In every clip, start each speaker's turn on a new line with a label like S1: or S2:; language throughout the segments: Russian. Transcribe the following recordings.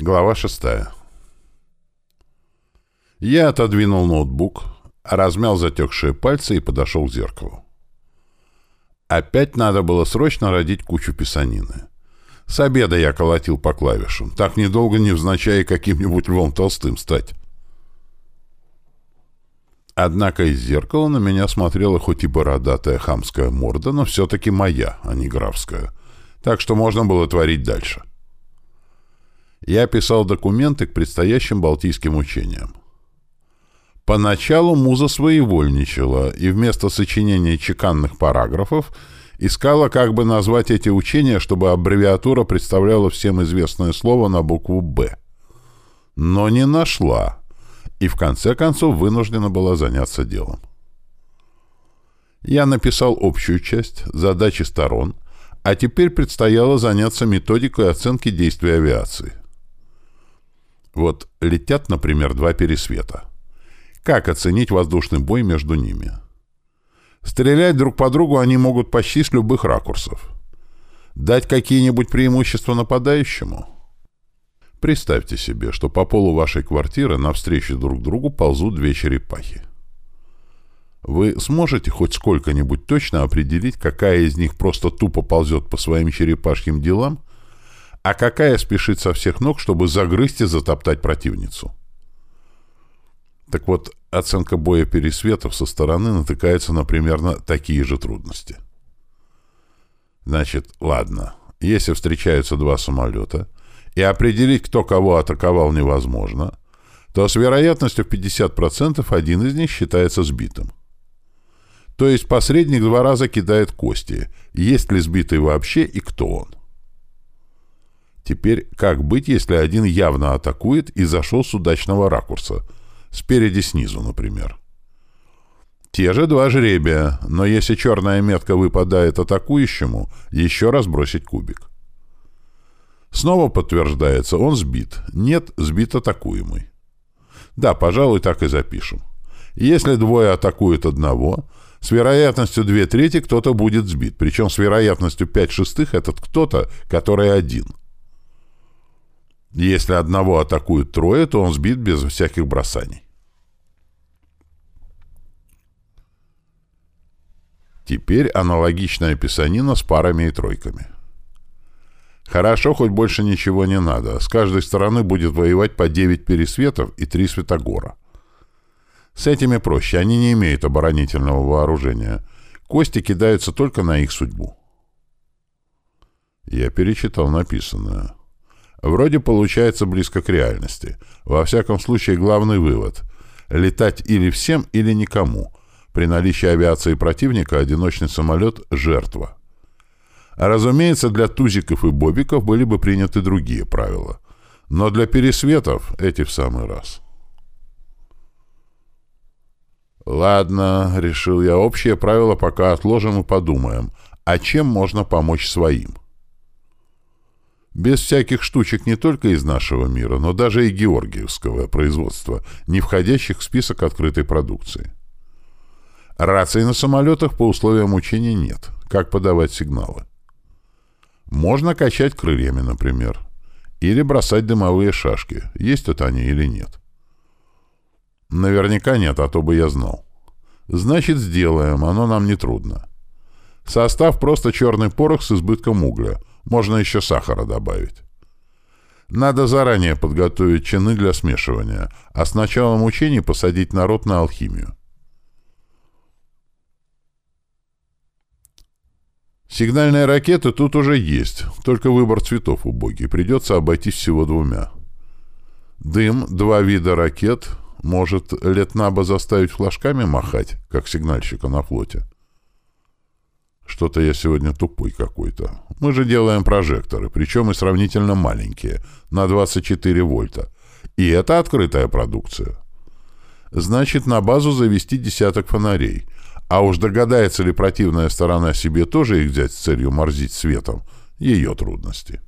S1: Глава шестая. Я отодвинул ноутбук, размял затекшие пальцы и подошел к зеркалу. Опять надо было срочно родить кучу писанины. С обеда я колотил по клавишам, так недолго невзначай каким-нибудь Львом Толстым стать. Однако из зеркала на меня смотрела хоть и бородатая хамская морда, но все-таки моя, а не графская. Так что можно было творить дальше. Я писал документы к предстоящим балтийским учениям. Поначалу муза своевольничала и вместо сочинения чеканных параграфов искала, как бы назвать эти учения, чтобы аббревиатура представляла всем известное слово на букву «Б». Но не нашла и в конце концов вынуждена была заняться делом. Я написал общую часть, задачи сторон, а теперь предстояло заняться методикой оценки действий авиации. Вот летят, например, два пересвета. Как оценить воздушный бой между ними? Стрелять друг по другу они могут почти с любых ракурсов. Дать какие-нибудь преимущества нападающему? Представьте себе, что по полу вашей квартиры навстречу друг другу ползут две черепахи. Вы сможете хоть сколько-нибудь точно определить, какая из них просто тупо ползет по своим черепашьим делам, а какая спешит со всех ног, чтобы загрызть и затоптать противницу? Так вот, оценка боя пересветов со стороны натыкается на примерно такие же трудности. Значит, ладно, если встречаются два самолета, и определить, кто кого атаковал, невозможно, то с вероятностью в 50% один из них считается сбитым. То есть посредник два раза кидает кости, есть ли сбитый вообще и кто он. Теперь как быть, если один явно атакует и зашел с удачного ракурса – Спереди снизу, например. Те же два жребия, но если черная метка выпадает атакующему, еще раз бросить кубик. Снова подтверждается, он сбит. Нет, сбит атакуемый. Да, пожалуй, так и запишем. Если двое атакуют одного, с вероятностью 2 трети кто-то будет сбит, причем с вероятностью 5 шестых этот кто-то, который один – если одного атакуют трое, то он сбит без всяких бросаний. Теперь аналогичная писанина с парами и тройками. Хорошо, хоть больше ничего не надо. С каждой стороны будет воевать по 9 пересветов и 3 светогора. С этими проще, они не имеют оборонительного вооружения. Кости кидаются только на их судьбу. Я перечитал написанное. Вроде получается близко к реальности. Во всяком случае, главный вывод. Летать или всем, или никому. При наличии авиации противника одиночный самолет — жертва. А разумеется, для тузиков и бобиков были бы приняты другие правила. Но для пересветов эти в самый раз. «Ладно», — решил я, — «общее правило пока отложим и подумаем. А чем можно помочь своим?» Без всяких штучек не только из нашего мира, но даже и георгиевского производства, не входящих в список открытой продукции. Раций на самолетах по условиям учения нет. Как подавать сигналы? Можно качать крыльями, например. Или бросать дымовые шашки. Есть это они или нет? Наверняка нет, а то бы я знал. Значит, сделаем, оно нам не трудно. Состав просто черный порох с избытком угля — можно еще сахара добавить. Надо заранее подготовить чины для смешивания, а с началом учений посадить народ на алхимию. Сигнальные ракеты тут уже есть, только выбор цветов убогий, придется обойтись всего двумя. Дым, два вида ракет, может, Летнаба заставить флажками махать, как сигнальщика на флоте. Что-то я сегодня тупой какой-то. Мы же делаем прожекторы, причем и сравнительно маленькие, на 24 вольта. И это открытая продукция. Значит, на базу завести десяток фонарей. А уж догадается ли противная сторона себе тоже их взять с целью морзить светом, ее трудности.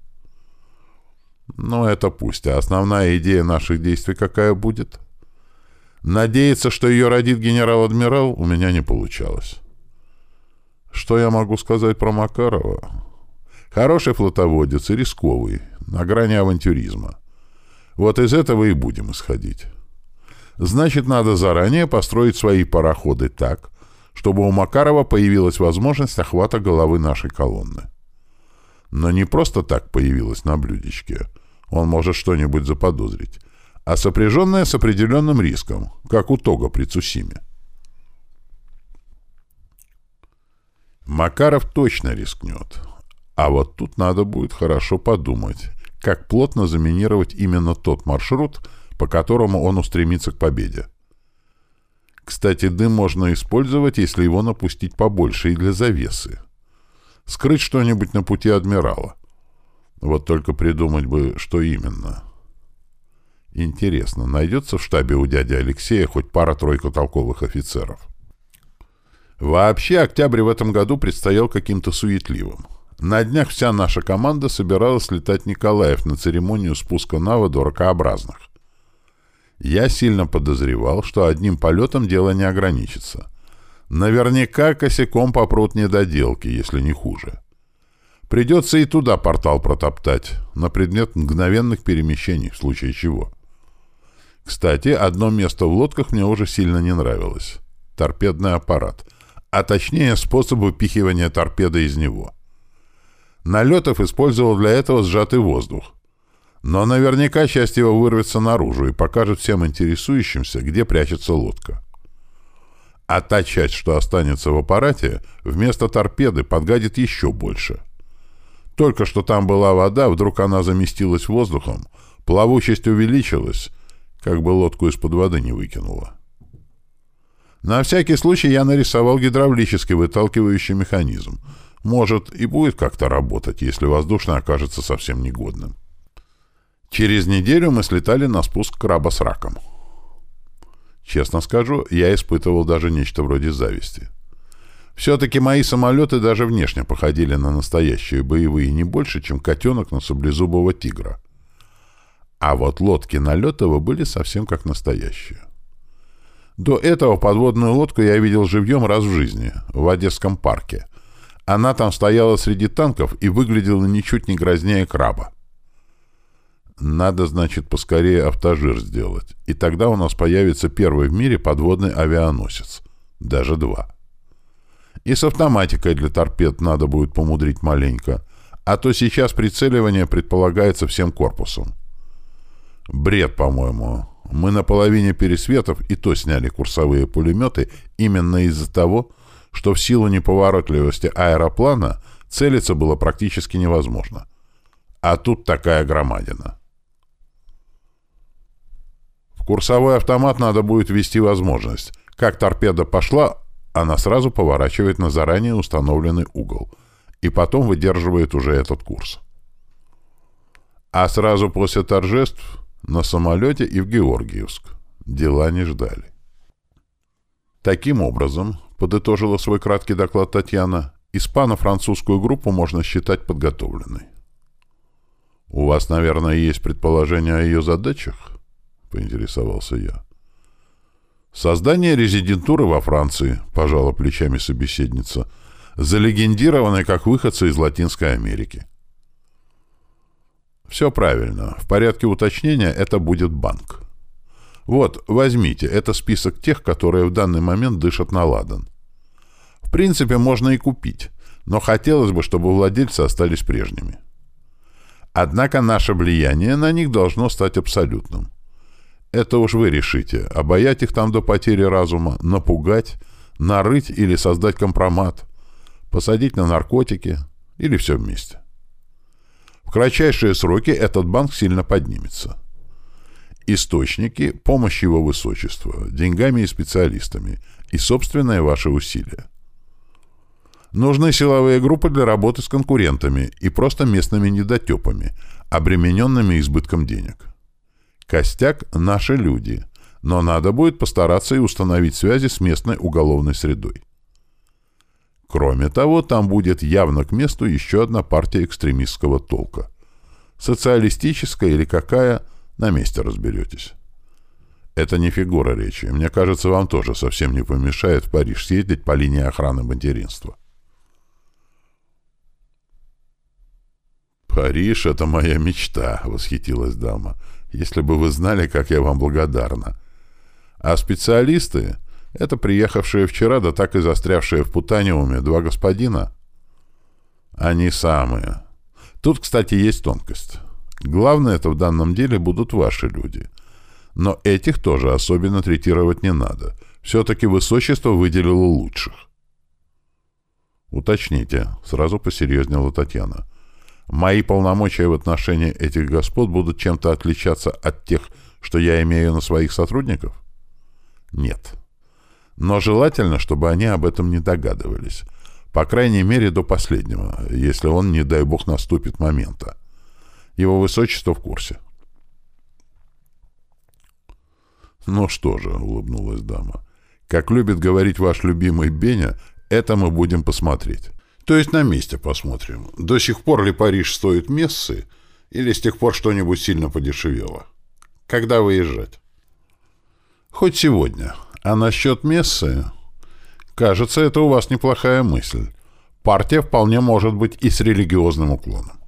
S1: Но это пусть. А основная идея наших действий какая будет? Надеяться, что ее родит генерал-адмирал, у меня не получалось. Что я могу сказать про Макарова? Хороший флотоводец и рисковый, на грани авантюризма. Вот из этого и будем исходить. Значит, надо заранее построить свои пароходы так, чтобы у Макарова появилась возможность охвата головы нашей колонны. Но не просто так появилась на блюдечке. Он может что-нибудь заподозрить. А сопряженная с определенным риском, как у Тога при Цусиме. Макаров точно рискнет. А вот тут надо будет хорошо подумать, как плотно заминировать именно тот маршрут, по которому он устремится к победе. Кстати, дым можно использовать, если его напустить побольше и для завесы. Скрыть что-нибудь на пути адмирала. Вот только придумать бы, что именно. Интересно, найдется в штабе у дяди Алексея хоть пара-тройка толковых офицеров? Вообще, октябрь в этом году предстоял каким-то суетливым. На днях вся наша команда собиралась летать Николаев на церемонию спуска на воду ракообразных. Я сильно подозревал, что одним полетом дело не ограничится. Наверняка косяком попрут недоделки, если не хуже. Придется и туда портал протоптать, на предмет мгновенных перемещений, в случае чего. Кстати, одно место в лодках мне уже сильно не нравилось. Торпедный аппарат. А точнее, способ выпихивания торпеды из него. Налетов использовал для этого сжатый воздух. Но наверняка часть его вырвется наружу и покажет всем интересующимся, где прячется лодка. А та часть, что останется в аппарате, вместо торпеды подгадит еще больше. Только что там была вода, вдруг она заместилась воздухом, плавучесть увеличилась, как бы лодку из-под воды не выкинула. На всякий случай я нарисовал гидравлический выталкивающий механизм — может, и будет как-то работать, если воздушный окажется совсем негодным. Через неделю мы слетали на спуск краба с раком. Честно скажу, я испытывал даже нечто вроде зависти. Все-таки мои самолеты даже внешне походили на настоящие боевые не больше, чем котенок на саблезубого тигра. А вот лодки Налетова были совсем как настоящие. До этого подводную лодку я видел живьем раз в жизни, в Одесском парке, она там стояла среди танков и выглядела ничуть не грознее краба. Надо, значит, поскорее автожир сделать, и тогда у нас появится первый в мире подводный авианосец. Даже два. И с автоматикой для торпед надо будет помудрить маленько, а то сейчас прицеливание предполагается всем корпусом. Бред, по-моему. Мы на половине пересветов и то сняли курсовые пулеметы именно из-за того, что в силу неповоротливости аэроплана целиться было практически невозможно. А тут такая громадина. В курсовой автомат надо будет ввести возможность. Как торпеда пошла, она сразу поворачивает на заранее установленный угол и потом выдерживает уже этот курс. А сразу после торжеств на самолете и в Георгиевск. Дела не ждали. Таким образом, подытожила свой краткий доклад Татьяна, испано-французскую группу можно считать подготовленной. «У вас, наверное, есть предположение о ее задачах?» — поинтересовался я. «Создание резидентуры во Франции», — пожала плечами собеседница, залегендированной как выходцы из Латинской Америки. «Все правильно. В порядке уточнения это будет банк. Вот, возьмите, это список тех, которые в данный момент дышат на ладан принципе, можно и купить, но хотелось бы, чтобы владельцы остались прежними. Однако наше влияние на них должно стать абсолютным. Это уж вы решите, обаять их там до потери разума, напугать, нарыть или создать компромат, посадить на наркотики или все вместе. В кратчайшие сроки этот банк сильно поднимется. Источники – помощь его высочества, деньгами и специалистами, и собственные ваши усилия. Нужны силовые группы для работы с конкурентами и просто местными недотепами, обремененными избытком денег. Костяк – наши люди, но надо будет постараться и установить связи с местной уголовной средой. Кроме того, там будет явно к месту еще одна партия экстремистского толка. Социалистическая или какая – на месте разберетесь. Это не фигура речи. Мне кажется, вам тоже совсем не помешает в Париж съездить по линии охраны материнства.
S2: «Париж — это моя мечта», — восхитилась дама.
S1: Если бы вы знали, как я вам благодарна. А специалисты — это приехавшие вчера, да так и застрявшие в Путаниуме два господина. Они самые. Тут, кстати, есть тонкость. Главное это в данном деле будут ваши люди. Но этих тоже особенно третировать не надо. Все-таки высочество выделило лучших. «Уточните», — сразу посерьезнела Татьяна. «Мои полномочия в отношении этих господ будут чем-то отличаться от тех, что я имею на своих сотрудников?» «Нет. Но желательно, чтобы они об этом не догадывались. По крайней мере, до последнего, если он, не дай бог, наступит момента. Его высочество в курсе». «Ну что же», — улыбнулась дама, — «как любит говорить ваш любимый Беня, это мы будем посмотреть. То есть на месте посмотрим. До сих пор ли Париж стоит мессы, или с тех пор что-нибудь сильно подешевело? Когда выезжать? Хоть сегодня. А насчет мессы... Кажется, это у вас неплохая мысль. Партия вполне может быть и с религиозным уклоном.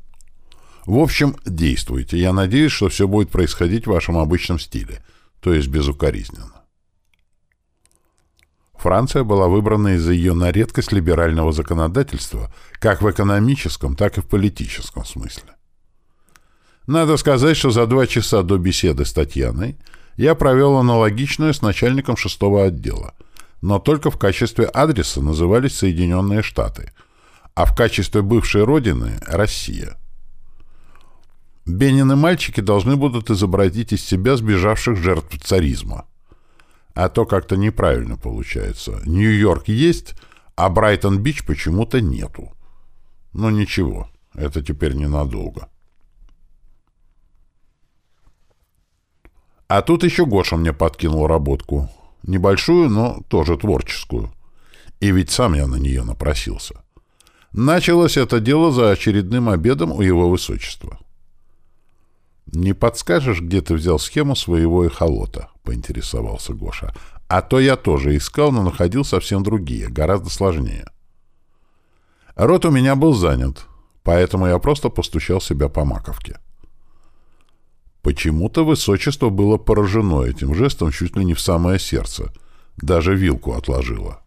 S1: В общем, действуйте. Я надеюсь, что все будет происходить в вашем обычном стиле, то есть безукоризненно. Франция была выбрана из-за ее на редкость либерального законодательства как в экономическом, так и в политическом смысле. Надо сказать, что за два часа до беседы с Татьяной я провел аналогичную с начальником шестого отдела, но только в качестве адреса назывались Соединенные Штаты, а в качестве бывшей родины — Россия. Бенины мальчики должны будут изобразить из себя сбежавших жертв царизма — а то как-то неправильно получается. Нью-Йорк есть, а Брайтон-Бич почему-то нету. Ну ничего, это теперь ненадолго. А тут еще Гоша мне подкинул работку. Небольшую, но тоже творческую. И ведь сам я на нее напросился. Началось это дело за очередным обедом у его высочества. «Не подскажешь, где ты взял схему своего эхолота?» — поинтересовался Гоша. «А то я тоже искал, но находил совсем другие, гораздо сложнее». Рот у меня был занят, поэтому я просто постучал себя по маковке. Почему-то высочество было поражено этим жестом чуть ли не в самое сердце. Даже вилку отложило.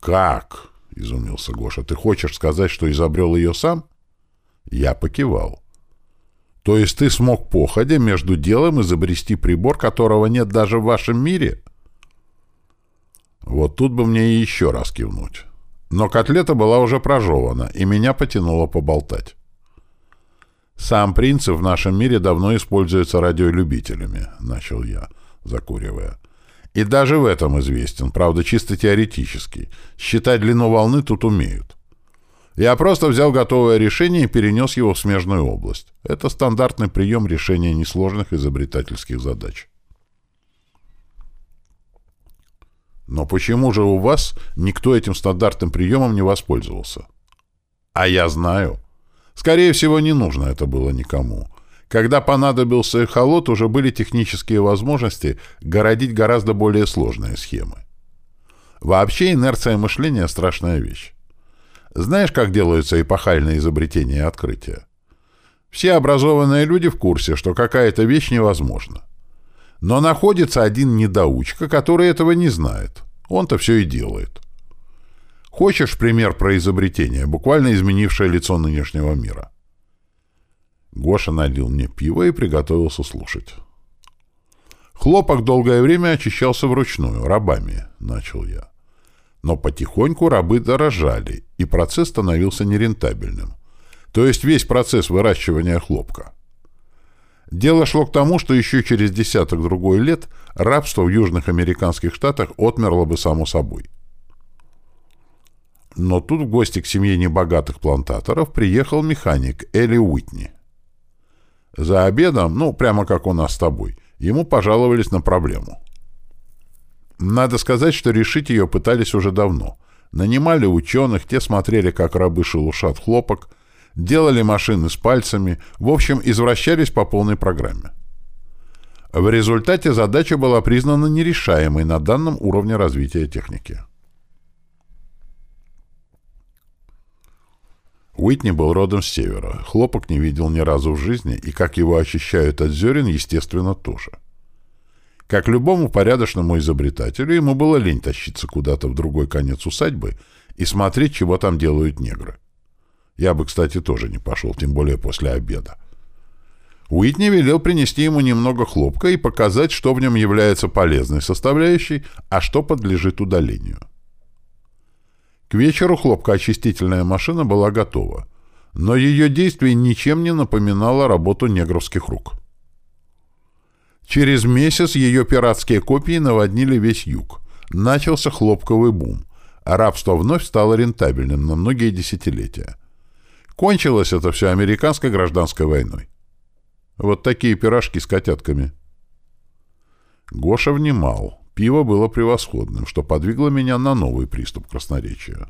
S1: «Как?» — изумился Гоша. «Ты хочешь сказать, что изобрел ее сам?» Я покивал. То есть ты смог походя между делом изобрести прибор, которого нет даже в вашем мире? Вот тут бы мне и еще раз кивнуть. Но котлета была уже прожевана, и меня потянуло поболтать. «Сам принцип в нашем мире давно используется радиолюбителями», — начал я, закуривая. «И даже в этом известен, правда, чисто теоретически. Считать длину волны тут умеют. Я просто взял готовое решение и перенес его в смежную область. Это стандартный прием решения несложных изобретательских задач. Но почему же у вас никто этим стандартным приемом не воспользовался? А я знаю. Скорее всего, не нужно это было никому. Когда понадобился эхолот, уже были технические возможности городить гораздо более сложные схемы. Вообще инерция мышления — страшная вещь. Знаешь, как делаются эпохальные изобретения и открытия? Все образованные люди в курсе, что какая-то вещь невозможна. Но находится один недоучка, который этого не знает. Он-то все и делает. Хочешь пример про изобретение, буквально изменившее лицо нынешнего мира? Гоша налил мне пиво и приготовился слушать. Хлопок долгое время очищался вручную, рабами, — начал я. Но потихоньку рабы дорожали, и процесс становился нерентабельным. То есть весь процесс выращивания хлопка. Дело шло к тому, что еще через десяток-другой лет рабство в южных американских штатах отмерло бы само собой. Но тут в гости к семье небогатых плантаторов приехал механик Элли Уитни. За обедом, ну, прямо как у нас с тобой, ему пожаловались на проблему. Надо сказать, что решить ее пытались уже давно. Нанимали ученых, те смотрели, как рабы шелушат хлопок, делали машины с пальцами, в общем, извращались по полной программе. В результате задача была признана нерешаемой на данном уровне развития техники. Уитни был родом с севера, хлопок не видел ни разу в жизни, и как его очищают от зерен, естественно, тоже. Как любому порядочному изобретателю, ему было лень тащиться куда-то в другой конец усадьбы и смотреть, чего там делают негры. Я бы, кстати, тоже не пошел, тем более после обеда. Уитни велел принести ему немного хлопка и показать, что в нем является полезной составляющей, а что подлежит удалению. К вечеру хлопкоочистительная машина была готова, но ее действие ничем не напоминало работу негровских рук. Через месяц ее пиратские копии наводнили весь юг. Начался хлопковый бум, рабство вновь стало рентабельным на многие десятилетия. Кончилось это все американской гражданской войной. Вот такие пирожки с котятками. Гоша внимал. Пиво было превосходным, что подвигло меня на новый приступ красноречия.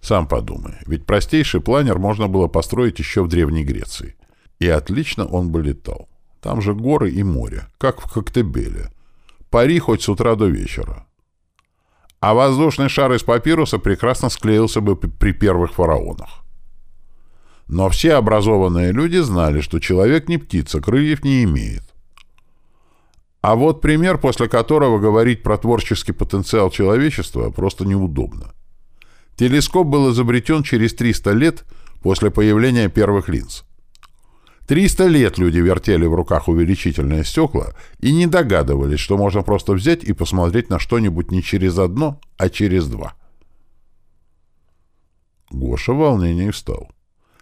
S1: Сам подумай, ведь простейший планер можно было построить еще в Древней Греции. И отлично он бы летал. Там же горы и море, как в Коктебеле. Пари хоть с утра до вечера. А воздушный шар из папируса прекрасно склеился бы при первых фараонах. Но все образованные люди знали, что человек не птица, крыльев не имеет. А вот пример, после которого говорить про творческий потенциал человечества просто неудобно. Телескоп был изобретен через 300 лет после появления первых линз. 300 лет люди вертели в руках увеличительные стекла и не догадывались, что можно просто взять и посмотреть на что-нибудь не через одно, а через два. Гоша в волнении встал.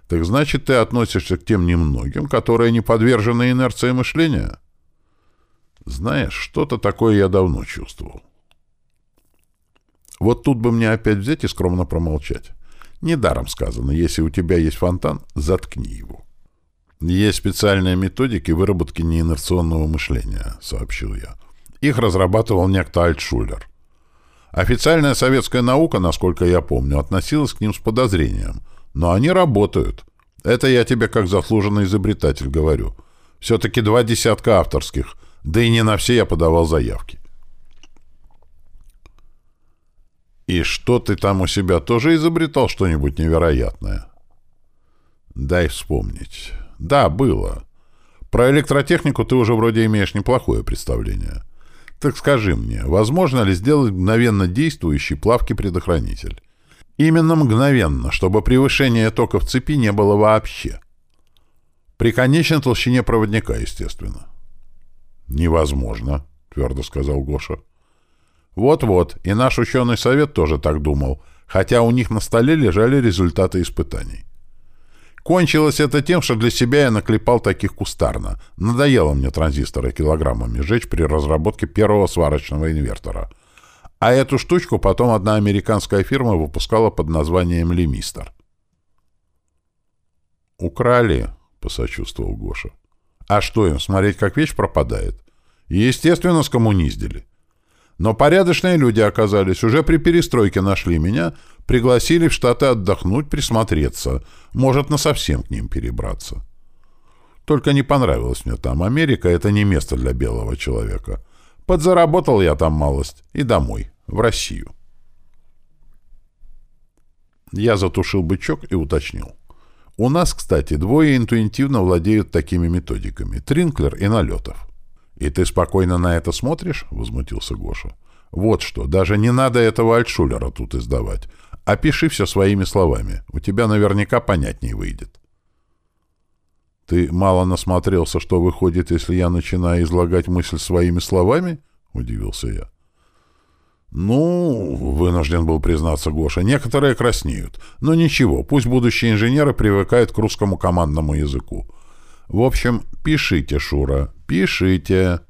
S1: «Так значит, ты относишься к тем немногим, которые не подвержены инерции мышления?» Знаешь, что-то такое я давно чувствовал. Вот тут бы мне опять взять и скромно промолчать. Недаром сказано, если у тебя есть фонтан, заткни его. Есть специальные методики выработки неинерционного мышления, сообщил я. Их разрабатывал некто Альтшулер. Официальная советская наука, насколько я помню, относилась к ним с подозрением. Но они работают. Это я тебе как заслуженный изобретатель говорю. Все-таки два десятка авторских – да и не на все я подавал заявки. «И что ты там у себя тоже изобретал что-нибудь невероятное?» «Дай вспомнить. Да, было. Про электротехнику ты уже вроде имеешь неплохое представление. Так скажи мне, возможно ли сделать мгновенно действующий плавки-предохранитель? Именно мгновенно, чтобы превышения тока в цепи не было вообще. При конечной толщине проводника, естественно. «Невозможно», — твердо сказал Гоша. «Вот-вот, и наш ученый совет тоже так думал, хотя у них на столе лежали результаты испытаний. Кончилось это тем, что для себя я наклепал таких кустарно. Надоело мне транзисторы килограммами жечь при разработке первого сварочного инвертора. А эту штучку потом одна американская фирма выпускала под названием «Лемистер». «Украли», — посочувствовал Гоша. А что им, смотреть, как вещь пропадает? Естественно, скоммуниздили. Но порядочные люди оказались, уже при перестройке нашли меня, пригласили в Штаты отдохнуть, присмотреться, может, насовсем к ним перебраться. Только не понравилось мне там. Америка — это не место для белого человека. Подзаработал я там малость. И домой, в Россию. Я затушил бычок и уточнил. У нас, кстати, двое интуитивно владеют такими методиками — Тринклер и Налетов. «И ты спокойно на это смотришь?» — возмутился Гоша. «Вот что, даже не надо этого Альтшулера тут издавать. Опиши все своими словами. У тебя наверняка понятнее выйдет». «Ты мало насмотрелся, что выходит, если я начинаю излагать мысль своими словами?» — удивился я. «Ну, — вынужден был признаться Гоша, — некоторые краснеют. Но ничего, пусть будущие инженеры привыкают к русскому командному языку. В общем, пишите, Шура, пишите».